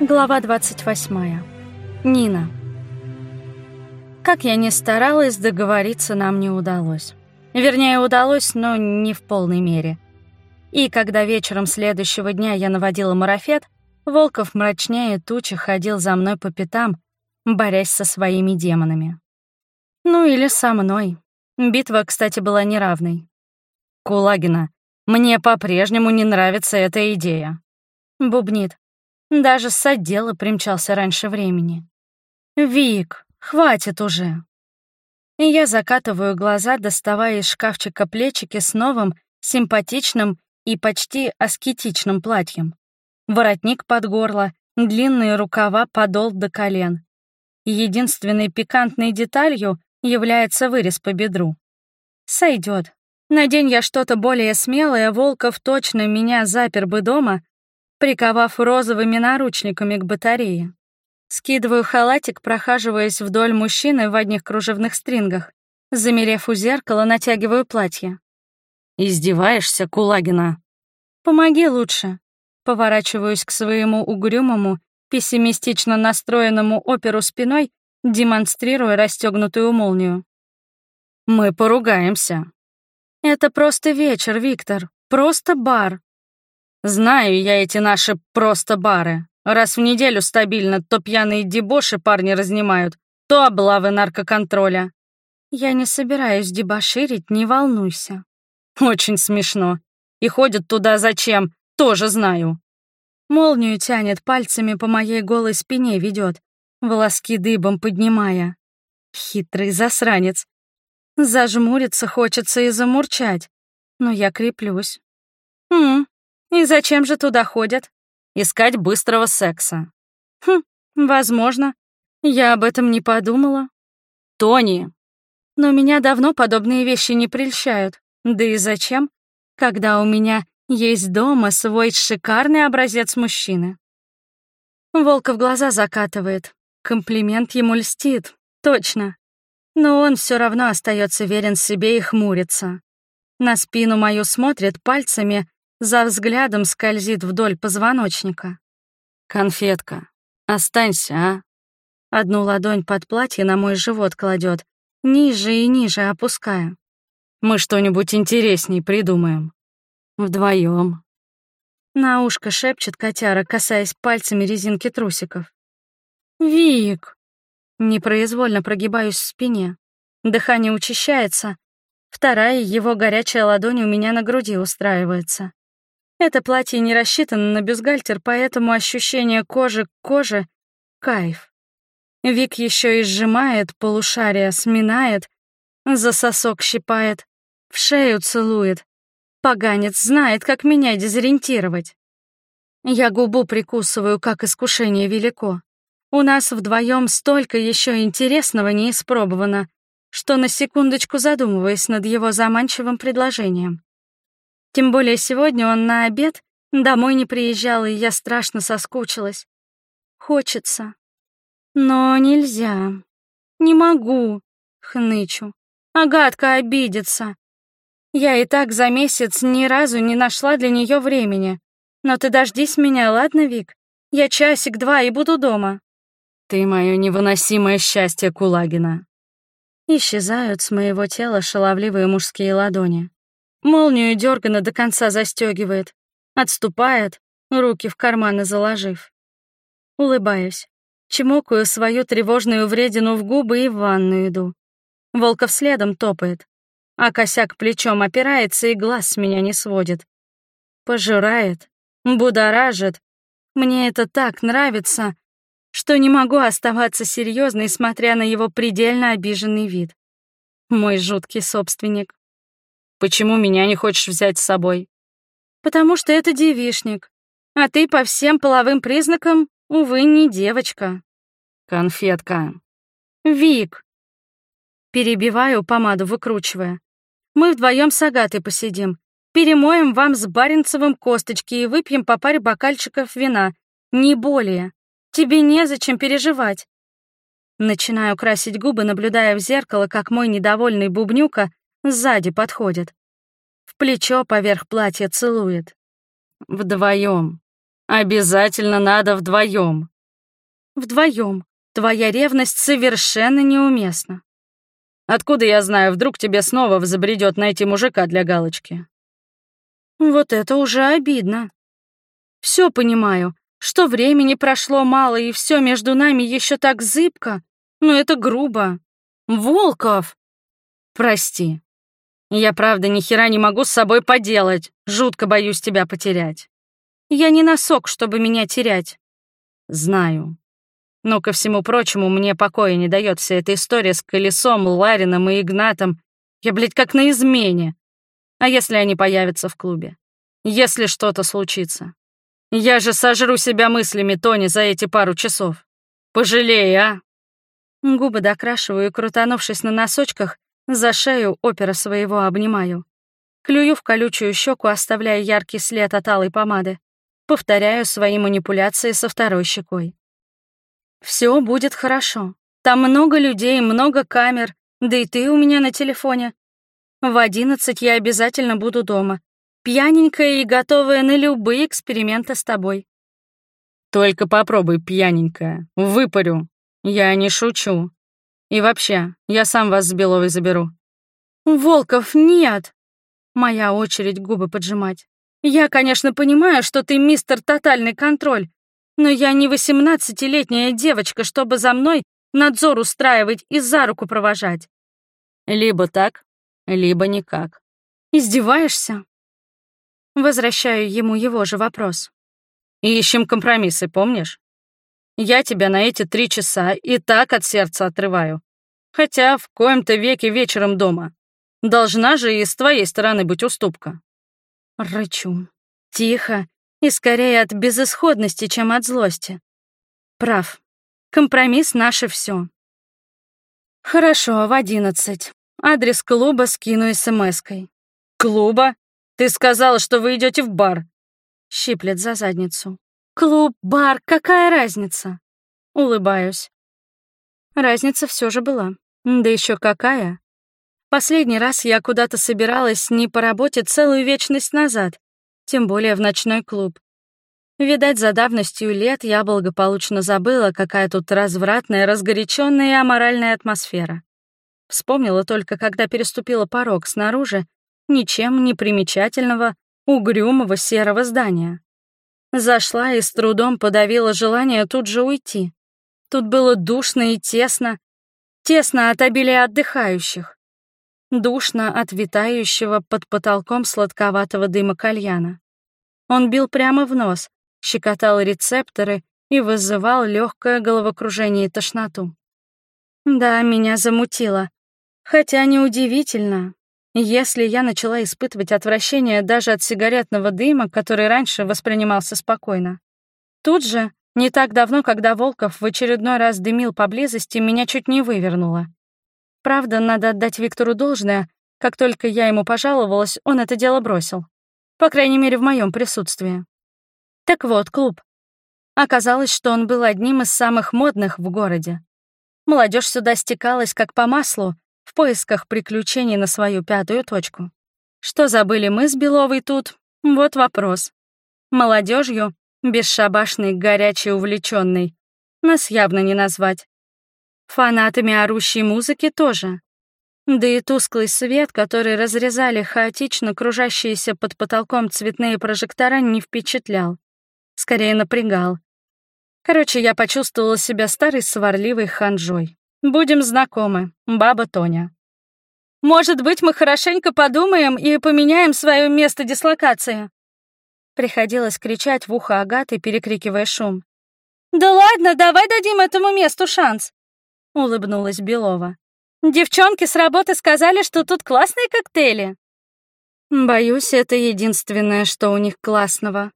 Глава 28. Нина. Как я ни старалась, договориться нам не удалось. Вернее, удалось, но не в полной мере. И когда вечером следующего дня я наводила марафет, Волков мрачнее тучи ходил за мной по пятам, борясь со своими демонами. Ну или со мной. Битва, кстати, была неравной. «Кулагина, мне по-прежнему не нравится эта идея», — бубнит. Даже с отдела примчался раньше времени. «Вик, хватит уже!» Я закатываю глаза, доставая из шкафчика плечики с новым, симпатичным и почти аскетичным платьем. Воротник под горло, длинные рукава, подол до колен. Единственной пикантной деталью является вырез по бедру. Сойдет. Надень я что-то более смелое, Волков точно меня запер бы дома, приковав розовыми наручниками к батарее. Скидываю халатик, прохаживаясь вдоль мужчины в одних кружевных стрингах. Замерев у зеркала, натягиваю платье. «Издеваешься, Кулагина?» «Помоги лучше». Поворачиваюсь к своему угрюмому, пессимистично настроенному оперу спиной, демонстрируя расстегнутую молнию. «Мы поругаемся». «Это просто вечер, Виктор. Просто бар. Знаю я эти наши просто бары. Раз в неделю стабильно то пьяные дебоши парни разнимают, то облавы наркоконтроля. Я не собираюсь дебоширить, не волнуйся. Очень смешно. И ходят туда зачем, тоже знаю. Молнию тянет, пальцами по моей голой спине ведет, волоски дыбом поднимая. Хитрый засранец. Зажмуриться хочется и замурчать, но я креплюсь. «М, и зачем же туда ходят? Искать быстрого секса. Хм, возможно. Я об этом не подумала. Тони. Но меня давно подобные вещи не прельщают. Да и зачем, когда у меня есть дома свой шикарный образец мужчины? Волков глаза закатывает. Комплимент ему льстит. Точно. Но он все равно остается верен себе и хмурится. На спину мою смотрит пальцами, за взглядом скользит вдоль позвоночника. «Конфетка, останься, а?» Одну ладонь под платье на мой живот кладет, ниже и ниже опуская. «Мы что-нибудь интересней придумаем. Вдвоем. На ушко шепчет котяра, касаясь пальцами резинки трусиков. «Вик!» Непроизвольно прогибаюсь в спине. Дыхание учащается. Вторая его горячая ладонь у меня на груди устраивается. Это платье не рассчитано на бюстгальтер, поэтому ощущение кожи к коже — кайф. Вик еще и сжимает, полушария сминает, за сосок щипает, в шею целует. Поганец знает, как меня дезориентировать. Я губу прикусываю, как искушение велико. У нас вдвоем столько еще интересного не испробовано, что на секундочку задумываясь над его заманчивым предложением. Тем более сегодня он на обед домой не приезжал, и я страшно соскучилась. Хочется. Но нельзя. Не могу, хнычу. Агатка обидится. Я и так за месяц ни разу не нашла для нее времени. Но ты дождись меня, ладно, Вик? Я часик-два и буду дома. Ты мое невыносимое счастье, Кулагина. Исчезают с моего тела шаловливые мужские ладони. Молнию дёрганно до конца застёгивает, отступает, руки в карманы заложив. Улыбаюсь, чмокаю свою тревожную вредину в губы и в ванную иду. Волков следом топает, а косяк плечом опирается и глаз с меня не сводит. Пожирает, будоражит. Мне это так нравится, что не могу оставаться серьезной, смотря на его предельно обиженный вид. Мой жуткий собственник. Почему меня не хочешь взять с собой? Потому что это девишник. А ты по всем половым признакам, увы, не девочка. Конфетка. Вик. Перебиваю, помаду выкручивая. Мы вдвоем с Агатой посидим. Перемоем вам с Баренцевым косточки и выпьем по паре бокальчиков вина. Не более. Тебе незачем переживать. Начинаю красить губы, наблюдая в зеркало, как мой недовольный бубнюка Сзади подходит. В плечо поверх платья целует. Вдвоем. Обязательно надо вдвоем. Вдвоем. Твоя ревность совершенно неуместна. Откуда я знаю, вдруг тебе снова взбредет найти мужика для галочки? Вот это уже обидно. Все понимаю, что времени прошло мало, и все между нами еще так зыбко, но это грубо. Волков! Прости. Я правда ни хера не могу с собой поделать, жутко боюсь тебя потерять. Я не носок, чтобы меня терять. Знаю. Но ко всему прочему, мне покоя не дает вся эта история с колесом, Ларином и Игнатом. Я, блядь, как на измене. А если они появятся в клубе? Если что-то случится? Я же сожру себя мыслями, Тони, за эти пару часов. Пожалей, а? Губы докрашиваю и, крутанувшись на носочках, за шею опера своего обнимаю. Клюю в колючую щеку, оставляя яркий след от алой помады. Повторяю свои манипуляции со второй щекой. Все будет хорошо. Там много людей, много камер, да и ты у меня на телефоне. В одиннадцать я обязательно буду дома, пьяненькая и готовая на любые эксперименты с тобой. Только попробуй, пьяненькая, выпарю. Я не шучу. И вообще, я сам вас с Беловой заберу. Волков, нет. Моя очередь губы поджимать. Я, конечно, понимаю, что ты мистер тотальный контроль, но я не восемнадцатилетняя девочка, чтобы за мной надзор устраивать и за руку провожать. Либо так, либо никак. Издеваешься? Возвращаю ему его же вопрос. Ищем компромиссы, помнишь? Я тебя на эти три часа и так от сердца отрываю. Хотя в коем-то веке вечером дома. Должна же и с твоей стороны быть уступка. Рычу. Тихо и скорее от безысходности, чем от злости. Прав. Компромисс — наше все. Хорошо, в одиннадцать. Адрес клуба скину смс-кой. Клуба? Ты сказала, что вы идете в бар. Щиплет за задницу. Клуб, бар, какая разница? Улыбаюсь. Разница все же была. Да еще какая. Последний раз я куда-то собиралась не по работе целую вечность назад, тем более в ночной клуб. Видать, за давностью лет я благополучно забыла, какая тут развратная, разгоряченная и аморальная атмосфера. Вспомнила только, когда переступила порог снаружи ничем не примечательного, угрюмого серого здания. Зашла и с трудом подавила желание тут же уйти. Тут было душно и тесно. Тесно от обилия отдыхающих. Душно от витающего под потолком сладковатого дыма кальяна. Он бил прямо в нос, щекотал рецепторы и вызывал легкое головокружение и тошноту. Да, меня замутило. Хотя неудивительно, если я начала испытывать отвращение даже от сигаретного дыма, который раньше воспринимался спокойно. Тут же, не так давно, когда Волков в очередной раз дымил поблизости, меня чуть не вывернуло. Правда, надо отдать Виктору должное, как только я ему пожаловалась, он это дело бросил. По крайней мере, в моем присутствии. Так вот, клуб. Оказалось, что он был одним из самых модных в городе. Молодежь сюда стекалась как по маслу, в поисках приключений на свою пятую точку. Что забыли мы с Беловой тут? Вот вопрос. Молодежью, бесшабашной, горячей, увлеченной, нас явно не назвать. Фанатами орущей музыки тоже. Да и тусклый свет, который разрезали хаотично кружащиеся под потолком цветные прожектора, не впечатлял. Скорее напрягал. Короче, я почувствовала себя старой сварливой ханжой. Будем знакомы, баба Тоня. Может быть, мы хорошенько подумаем и поменяем свое место дислокации?» Приходилось кричать в ухо Агаты, перекрикивая шум. «Да ладно, давай дадим этому месту шанс!» — улыбнулась Белова. «Девчонки с работы сказали, что тут классные коктейли». «Боюсь, это единственное, что у них классного».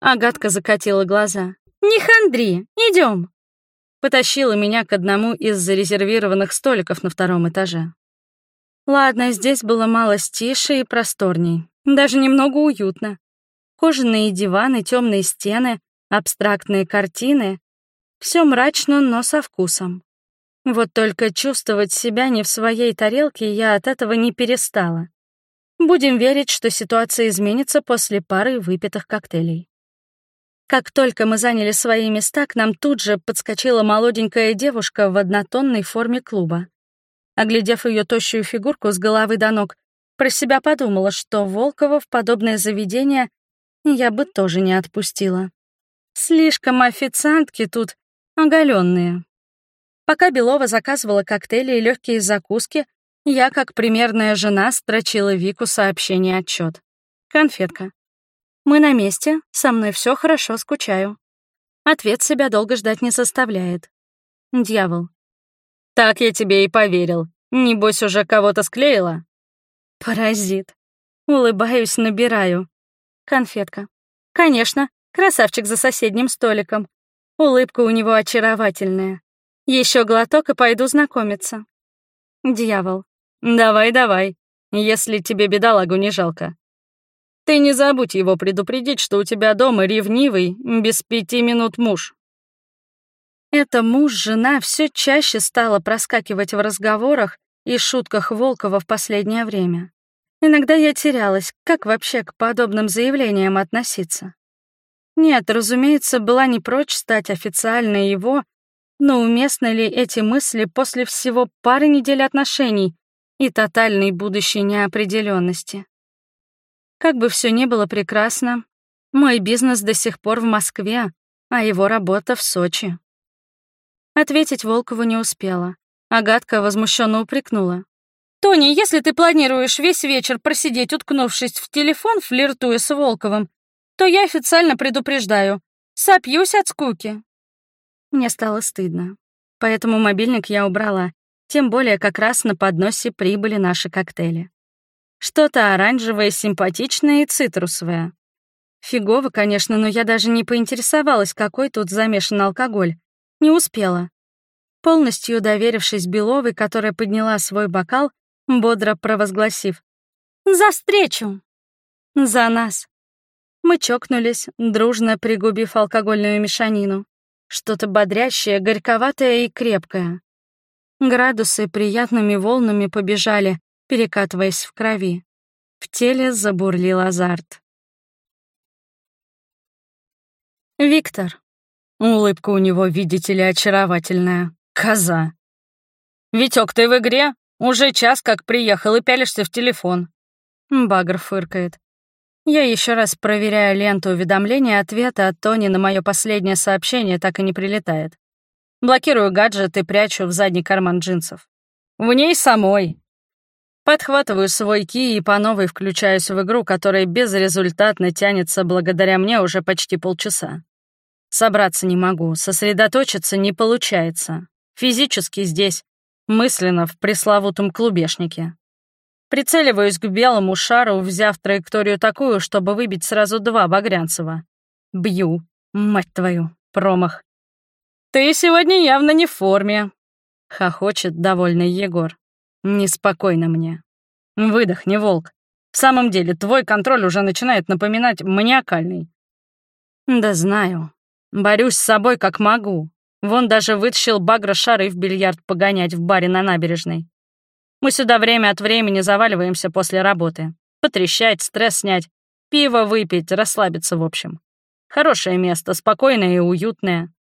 Агатка закатила глаза. «Не хандри, идем потащила меня к одному из зарезервированных столиков на втором этаже. Ладно, здесь было мало тише и просторней, даже немного уютно. Кожаные диваны, темные стены, абстрактные картины. Все мрачно, но со вкусом. Вот только чувствовать себя не в своей тарелке я от этого не перестала. Будем верить, что ситуация изменится после пары выпитых коктейлей. Как только мы заняли свои места, к нам тут же подскочила молоденькая девушка в однотонной форме клуба. Оглядев ее тощую фигурку с головы до ног, про себя подумала, что Волкова в подобное заведение я бы тоже не отпустила. Слишком официантки тут оголенные. Пока Белова заказывала коктейли и легкие закуски, я, как примерная жена, строчила Вику сообщение-отчет. Конфетка. Мы на месте, со мной все хорошо, скучаю. Ответ себя долго ждать не составляет. Дьявол. Так я тебе и поверил. Небось, уже кого-то склеила? Паразит. Улыбаюсь, набираю. Конфетка. Конечно, красавчик за соседним столиком. Улыбка у него очаровательная. Еще глоток и пойду знакомиться. Дьявол. Давай, давай, если тебе бедолагу не жалко. Ты не забудь его предупредить, что у тебя дома ревнивый, без пяти минут муж. Это муж-жена все чаще стало проскакивать в разговорах и шутках Волкова в последнее время. Иногда я терялась, как вообще к подобным заявлениям относиться. Нет, разумеется, была не прочь стать официально его, но уместны ли эти мысли после всего пары недель отношений и тотальной будущей неопределенности. Как бы все ни было прекрасно, мой бизнес до сих пор в Москве, а его работа в Сочи. Ответить Волкову не успела. Агатка возмущенно упрекнула. «Тони, если ты планируешь весь вечер просидеть, уткнувшись в телефон, флиртуя с Волковым, то я официально предупреждаю. Сопьюсь от скуки». Мне стало стыдно. Поэтому мобильник я убрала тем более как раз на подносе прибыли наши коктейли. Что-то оранжевое, симпатичное и цитрусовое. Фигово, конечно, но я даже не поинтересовалась, какой тут замешан алкоголь. Не успела. Полностью доверившись Беловой, которая подняла свой бокал, бодро провозгласив «За встречу!» «За нас!» Мы чокнулись, дружно пригубив алкогольную мешанину. Что-то бодрящее, горьковатое и крепкое. Градусы приятными волнами побежали, перекатываясь в крови. В теле забурлил азарт. Виктор. Улыбка у него, видите ли, очаровательная. Коза. «Витёк, ты в игре? Уже час как приехал и пялишься в телефон». Багр фыркает. Я еще раз проверяю ленту уведомления, ответа от Тони на мое последнее сообщение так и не прилетает. Блокирую гаджет и прячу в задний карман джинсов. В ней самой. Подхватываю свой ки и по новой включаюсь в игру, которая безрезультатно тянется благодаря мне уже почти полчаса. Собраться не могу, сосредоточиться не получается. Физически здесь, мысленно в пресловутом клубешнике. Прицеливаюсь к белому шару, взяв траекторию такую, чтобы выбить сразу два Багрянцева. Бью. Мать твою, промах. «Ты сегодня явно не в форме», — хохочет довольный Егор. «Неспокойно мне. Выдохни, волк. В самом деле, твой контроль уже начинает напоминать маниакальный». «Да знаю. Борюсь с собой как могу. Вон даже вытащил багра шары в бильярд погонять в баре на набережной. Мы сюда время от времени заваливаемся после работы. Потрещать, стресс снять, пиво выпить, расслабиться в общем. Хорошее место, спокойное и уютное.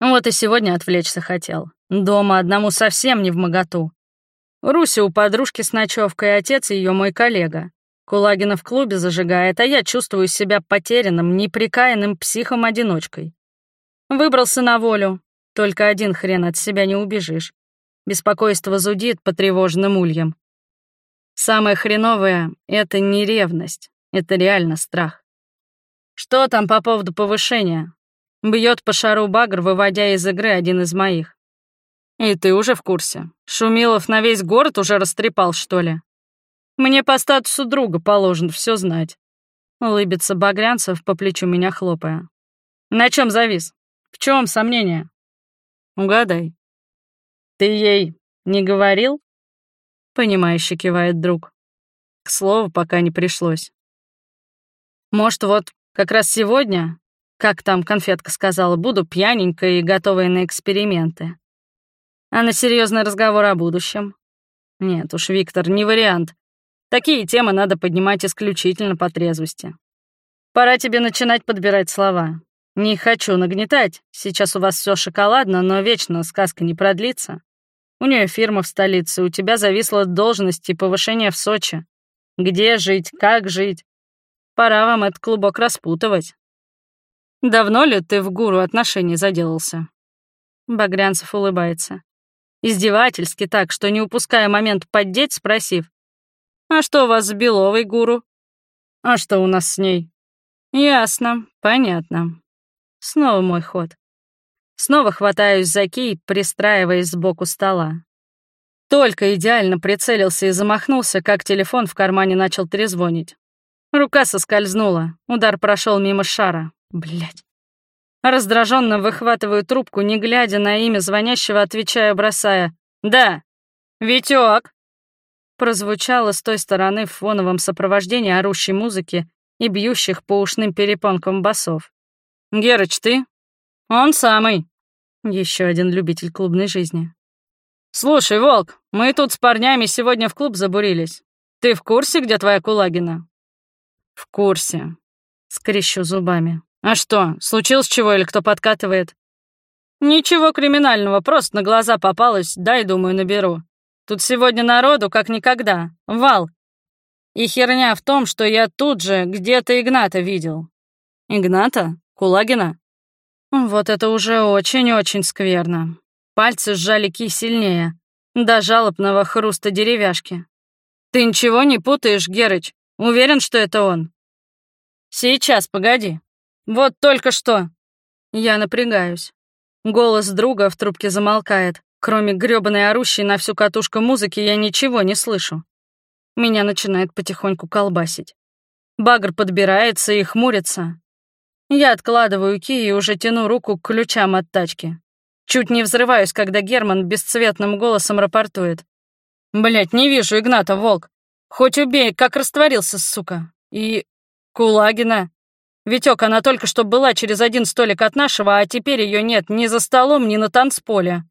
Вот и сегодня отвлечься хотел. Дома одному совсем не в моготу. Руся у подружки с ночевкой, отец ее мой коллега. Кулагина в клубе зажигает, а я чувствую себя потерянным, неприкаянным психом-одиночкой. Выбрался на волю. Только один хрен от себя не убежишь. Беспокойство зудит потревоженным ульем. Самое хреновое — это не ревность, это реально страх. Что там по поводу повышения? Бьет по шару багр, выводя из игры один из моих. И ты уже в курсе. Шумилов на весь город уже растрепал, что ли? Мне по статусу друга положено все знать. Улыбится Багрянцев, по плечу меня хлопая. На чем завис? В чем сомнение? Угадай. Ты ей не говорил? Понимающе кивает друг. К слову, пока не пришлось. Может, вот как раз сегодня как там конфетка сказала, буду пьяненькая и готовая на эксперименты. А на серьезный разговор о будущем? Нет уж, Виктор, не вариант. Такие темы надо поднимать исключительно по трезвости. Пора тебе начинать подбирать слова. Не хочу нагнетать, сейчас у вас все шоколадно, но вечно сказка не продлится. У нее фирма в столице, у тебя зависла должность и повышение в Сочи. Где жить, как жить? Пора вам этот клубок распутывать. Давно ли ты в гуру отношений заделался? Багрянцев улыбается. Издевательски так, что не упуская момент поддеть, спросив. «А что у вас с Беловой, гуру?» «А что у нас с ней?» «Ясно, понятно. Снова мой ход. Снова хватаюсь за кий, пристраиваясь сбоку стола. Только идеально прицелился и замахнулся, как телефон в кармане начал трезвонить. Рука соскользнула, удар прошел мимо шара. Блять. Раздраженно выхватываю трубку, не глядя на имя звонящего, отвечая, бросая «Да, Витёк!» Прозвучало с той стороны в фоновом сопровождении орущей музыки и бьющих по ушным перепонкам басов. «Герыч, ты?» «Он самый». Еще один любитель клубной жизни. «Слушай, Волк, мы тут с парнями сегодня в клуб забурились. Ты в курсе, где твоя Кулагина?» «В курсе», — скрещу зубами. «А что, случилось чего или кто подкатывает?» «Ничего криминального, просто на глаза попалось, дай, думаю, наберу. Тут сегодня народу как никогда, вал. И херня в том, что я тут же где-то Игната видел». «Игната?» Кулагина? Вот это уже очень-очень скверно. Пальцы сжали ки сильнее, до жалобного хруста деревяшки. Ты ничего не путаешь, Герыч? Уверен, что это он? Сейчас, погоди. Вот только что. Я напрягаюсь. Голос друга в трубке замолкает. Кроме грёбаной орущей на всю катушку музыки я ничего не слышу. Меня начинает потихоньку колбасить. Багр подбирается и хмурится. Я откладываю ки и уже тяну руку к ключам от тачки. Чуть не взрываюсь, когда Герман бесцветным голосом рапортует. Блять, не вижу Игната, волк. Хоть убей, как растворился, сука. И... Кулагина. Витек, она только что была через один столик от нашего, а теперь ее нет ни за столом, ни на танцполе.